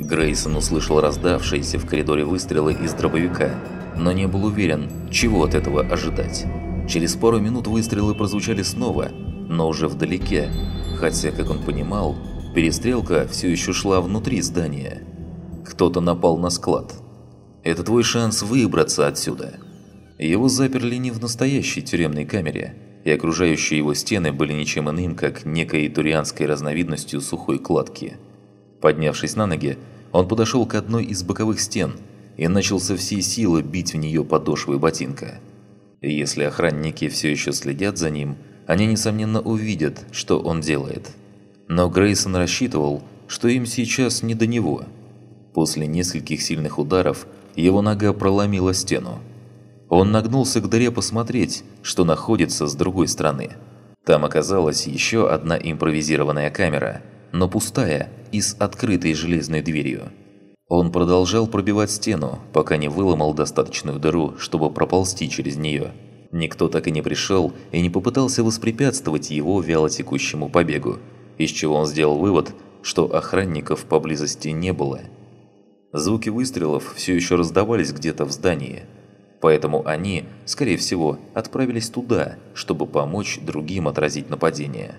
Грейсон услышал раздавшиеся в коридоре выстрелы из дробовика, но не был уверен, чего от этого ожидать. Через пару минут выстрелы прозвучали снова, но уже вдалеке, хотя, как он понимал, перестрелка все еще шла внутри здания. Кто-то напал на склад. Это твой шанс выбраться отсюда. Его заперли не в настоящей тюремной камере, и окружающие его стены были ничем иным, как некой турианской разновидностью сухой кладки. Поднявшись на ноги, он подошел к одной из боковых стен и начал со всей силы бить в нее подошвой ботинка. Если охранники все еще следят за ним, они, несомненно, увидят, что он делает. Но Грейсон рассчитывал, что им сейчас не до него. После нескольких сильных ударов его нога проломила стену. Он нагнулся к дыре посмотреть, что находится с другой стороны. Там оказалась еще одна импровизированная камера, но пустая и с открытой железной дверью. Он продолжал пробивать стену, пока не выломал достаточную дыру, чтобы проползти через нее. Никто так и не пришел и не попытался воспрепятствовать его вялотекущему побегу, из чего он сделал вывод, что охранников поблизости не было. Звуки выстрелов все еще раздавались где-то в здании, поэтому они, скорее всего, отправились туда, чтобы помочь другим отразить нападение.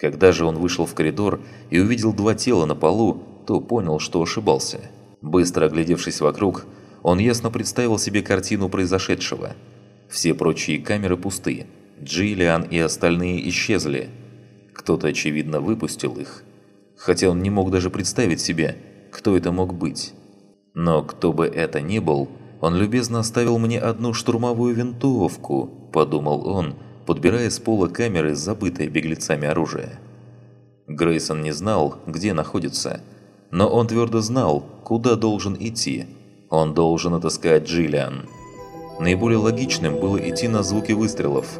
Когда же он вышел в коридор и увидел два тела на полу, то понял, что ошибался. Быстро оглядевшись вокруг, он ясно представил себе картину произошедшего. Все прочие камеры пусты. Джиллиан и остальные исчезли. Кто-то, очевидно, выпустил их. Хотя он не мог даже представить себе, кто это мог быть. Но кто бы это ни был, он любезно оставил мне одну штурмовую винтовку, подумал он, подбирая с пола камеры забытое беглецами оружие. Грейсон не знал, где находится, но он твердо знал, куда должен идти. Он должен отыскать Джиллиан. Наиболее логичным было идти на звуки выстрелов.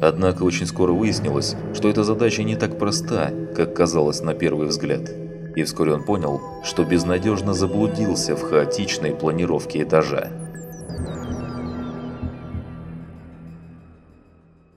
Однако очень скоро выяснилось, что эта задача не так проста, как казалось на первый взгляд. И вскоре он понял, что безнадежно заблудился в хаотичной планировке этажа.